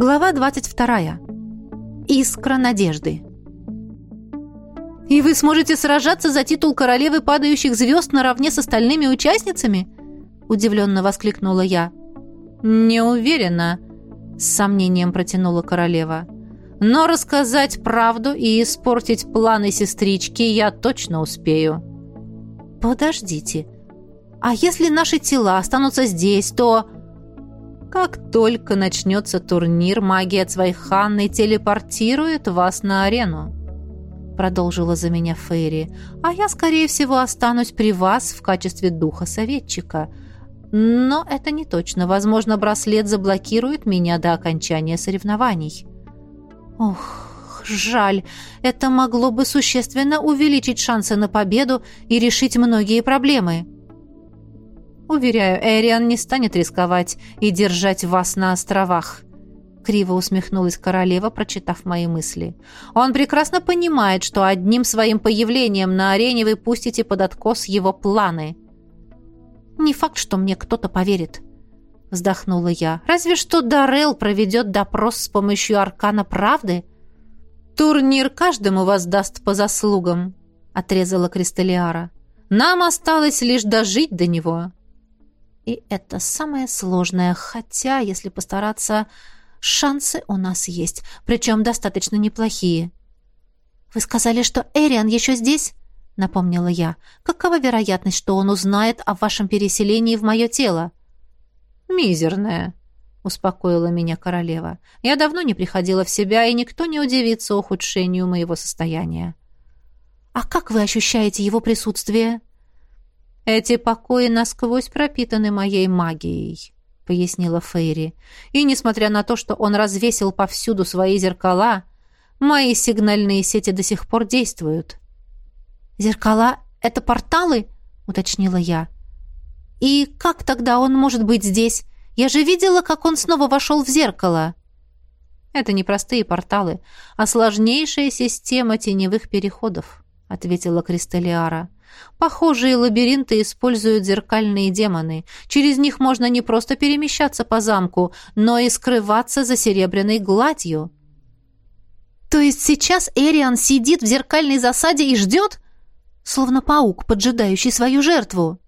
Глава 22. Искра надежды. «И вы сможете сражаться за титул королевы падающих звезд наравне с остальными участницами?» Удивленно воскликнула я. «Не уверена», — с сомнением протянула королева. «Но рассказать правду и испортить планы сестрички я точно успею». «Подождите. А если наши тела останутся здесь, то...» Как только начнется турнир, магия Цвайханны телепортирует вас на арену. Продолжила за меня Фейри. А я, скорее всего, останусь при вас в качестве духа-советчика. Но это не точно. Возможно, браслет заблокирует меня до окончания соревнований. Ох, жаль. Это могло бы существенно увеличить шансы на победу и решить многие проблемы. Уверяю, Эриан не станет рисковать и держать вас на островах. Криво усмехнулась королева, прочитав мои мысли. Он прекрасно понимает, что одним своим появлением на арене вы пустите под откос его планы. Не факт, что мне кто-то поверит. Вздохнула я. Разве что Дарел проведет допрос с помощью аркана правды. Турнир каждому воздаст по заслугам, отрезала Кристалиара. Нам осталось лишь дожить до него. И это самое сложное, хотя, если постараться, шансы у нас есть, причем достаточно неплохие. «Вы сказали, что Эриан еще здесь?» — напомнила я. «Какова вероятность, что он узнает о вашем переселении в мое тело?» «Мизерная», — успокоила меня королева. «Я давно не приходила в себя, и никто не удивится ухудшению моего состояния». «А как вы ощущаете его присутствие?» «Эти покои насквозь пропитаны моей магией», — пояснила Фейри. «И несмотря на то, что он развесил повсюду свои зеркала, мои сигнальные сети до сих пор действуют». «Зеркала — это порталы?» — уточнила я. «И как тогда он может быть здесь? Я же видела, как он снова вошел в зеркало». «Это не простые порталы, а сложнейшая система теневых переходов», — ответила Кристалиара. Похожие лабиринты используют зеркальные демоны. Через них можно не просто перемещаться по замку, но и скрываться за серебряной гладью. То есть сейчас Эриан сидит в зеркальной засаде и ждет? Словно паук, поджидающий свою жертву.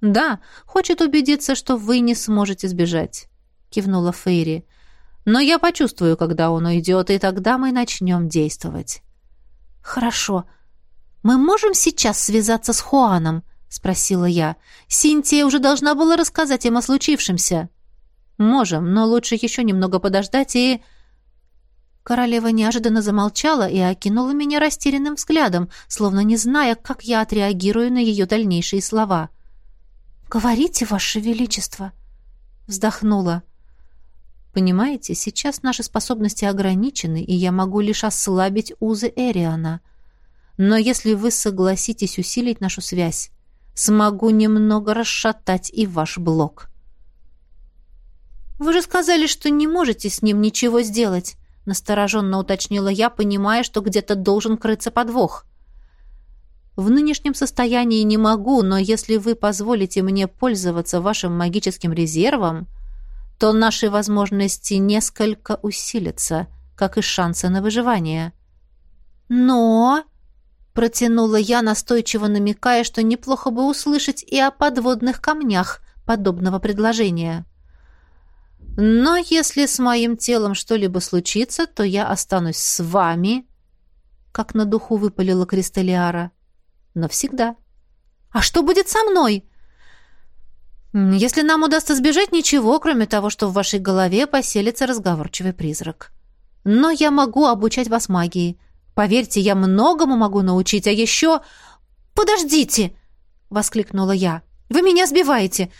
«Да, хочет убедиться, что вы не сможете сбежать», — кивнула Фейри. «Но я почувствую, когда он уйдет, и тогда мы начнем действовать». «Хорошо», «Мы можем сейчас связаться с Хуаном?» — спросила я. «Синтия уже должна была рассказать им о случившемся». «Можем, но лучше еще немного подождать и...» Королева неожиданно замолчала и окинула меня растерянным взглядом, словно не зная, как я отреагирую на ее дальнейшие слова. «Говорите, Ваше Величество!» Вздохнула. «Понимаете, сейчас наши способности ограничены, и я могу лишь ослабить узы Эриана. Но если вы согласитесь усилить нашу связь, смогу немного расшатать и ваш блок. Вы же сказали, что не можете с ним ничего сделать, настороженно уточнила я, понимая, что где-то должен крыться подвох. В нынешнем состоянии не могу, но если вы позволите мне пользоваться вашим магическим резервом, то наши возможности несколько усилятся, как и шансы на выживание. Но Протянула я, настойчиво намекая, что неплохо бы услышать и о подводных камнях подобного предложения. Но если с моим телом что-либо случится, то я останусь с вами, как на духу выпалила Кристалиара. Навсегда. А что будет со мной? Если нам удастся сбежать, ничего, кроме того, что в вашей голове поселится разговорчивый призрак. Но я могу обучать вас магии. Поверьте, я многому могу научить, а еще... Подождите!» — воскликнула я. «Вы меня сбиваете!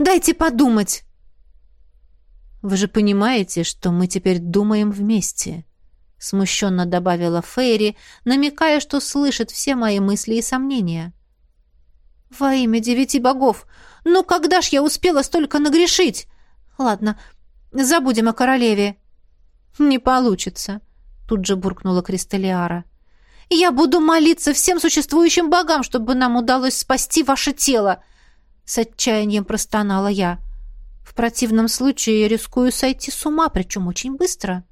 Дайте подумать!» «Вы же понимаете, что мы теперь думаем вместе», — смущенно добавила Фейри, намекая, что слышит все мои мысли и сомнения. «Во имя девяти богов! Ну когда ж я успела столько нагрешить? Ладно, забудем о королеве». «Не получится», тут же буркнула Кристалиара. «Я буду молиться всем существующим богам, чтобы нам удалось спасти ваше тело!» С отчаянием простонала я. В противном случае я рискую сойти с ума, причем очень быстро.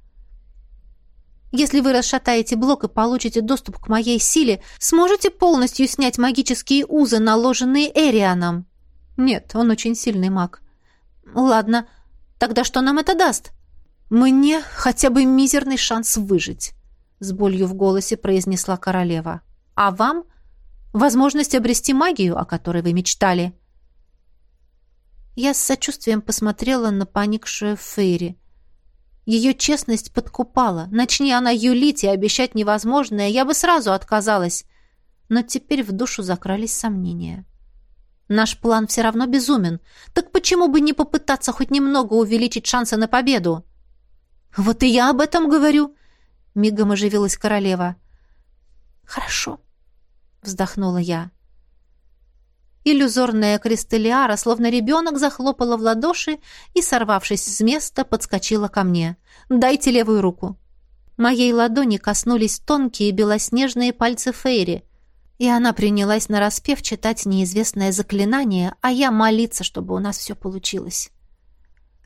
Если вы расшатаете блок и получите доступ к моей силе, сможете полностью снять магические узы, наложенные Эрианом? Нет, он очень сильный маг. Ладно, тогда что нам это даст? Мне хотя бы мизерный шанс выжить, с болью в голосе произнесла королева. А вам возможность обрести магию, о которой вы мечтали. Я с сочувствием посмотрела на поникшую Фейри. Ее честность подкупала. Начни она юлить и обещать невозможное, я бы сразу отказалась. Но теперь в душу закрались сомнения. Наш план все равно безумен. Так почему бы не попытаться хоть немного увеличить шансы на победу? Вот и я об этом говорю, мигом оживилась королева. Хорошо, вздохнула я. Иллюзорная кристаллиара, словно ребенок, захлопала в ладоши и, сорвавшись с места, подскочила ко мне. «Дайте левую руку». Моей ладони коснулись тонкие белоснежные пальцы Фейри, и она принялась нараспев читать неизвестное заклинание, а я молиться, чтобы у нас все получилось.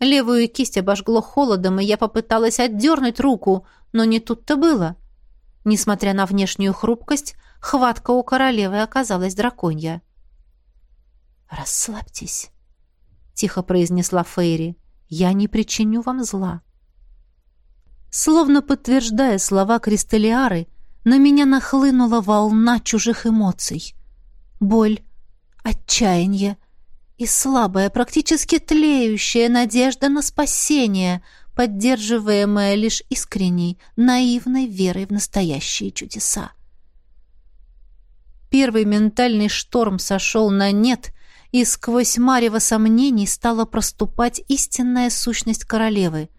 Левую кисть обожгло холодом, и я попыталась отдернуть руку, но не тут-то было. Несмотря на внешнюю хрупкость, хватка у королевы оказалась драконья. «Расслабьтесь», — тихо произнесла Фейри. «Я не причиню вам зла». Словно подтверждая слова Кристаллиары, на меня нахлынула волна чужих эмоций. Боль, отчаяние и слабая, практически тлеющая надежда на спасение, поддерживаемая лишь искренней, наивной верой в настоящие чудеса. Первый ментальный шторм сошел на нет — и сквозь марево сомнений стала проступать истинная сущность королевы.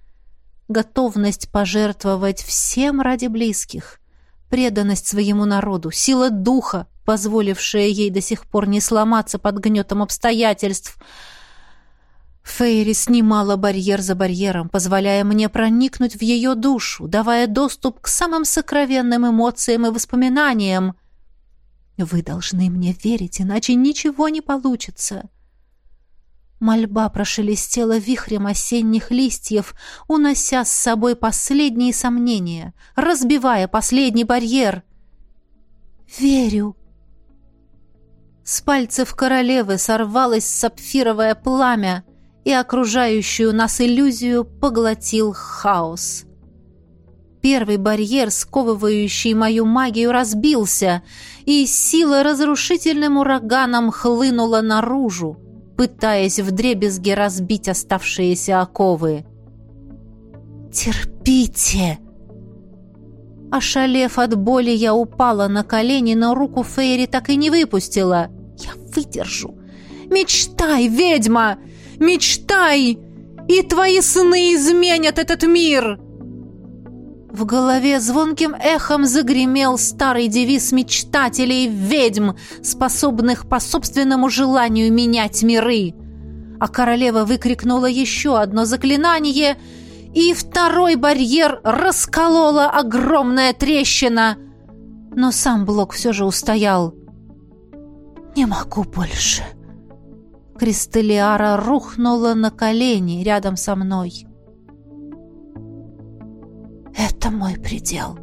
Готовность пожертвовать всем ради близких, преданность своему народу, сила духа, позволившая ей до сих пор не сломаться под гнетом обстоятельств. Фейри снимала барьер за барьером, позволяя мне проникнуть в ее душу, давая доступ к самым сокровенным эмоциям и воспоминаниям, вы должны мне верить, иначе ничего не получится. Мольба прошелестела вихрем осенних листьев, унося с собой последние сомнения, разбивая последний барьер. «Верю!» С пальцев королевы сорвалось сапфировое пламя, и окружающую нас иллюзию поглотил хаос. Первый барьер, сковывающий мою магию, разбился, и сила разрушительным ураганом хлынула наружу, пытаясь вдребезги разбить оставшиеся оковы. «Терпите!» Ошалев от боли, я упала на колени, но руку Фейри так и не выпустила. «Я выдержу!» «Мечтай, ведьма! Мечтай! И твои сны изменят этот мир!» В голове звонким эхом загремел старый девиз мечтателей ведьм, способных по собственному желанию менять миры. А королева выкрикнула еще одно заклинание, и второй барьер расколола огромная трещина. Но сам блок все же устоял. «Не могу больше». Кристаллиара рухнула на колени рядом со мной. Это мой предел.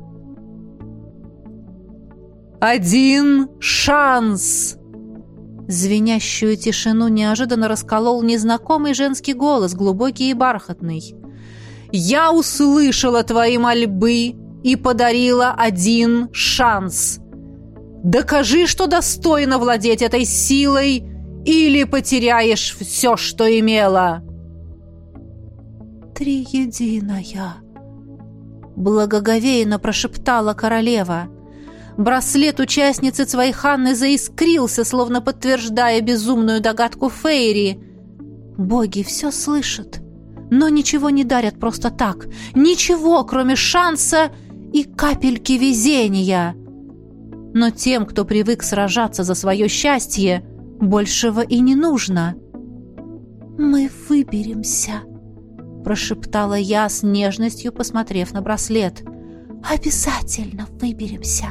«Один шанс!» Звенящую тишину неожиданно расколол незнакомый женский голос, глубокий и бархатный. «Я услышала твои мольбы и подарила один шанс. Докажи, что достойно владеть этой силой, или потеряешь все, что имела». «Триединая», благоговейно прошептала королева. Браслет участницы Цвайханны заискрился, словно подтверждая безумную догадку Фейри. Боги все слышат, но ничего не дарят просто так. Ничего, кроме шанса и капельки везения. Но тем, кто привык сражаться за свое счастье, большего и не нужно. «Мы выберемся», прошептала я с нежностью, посмотрев на браслет. «Обязательно выберемся!»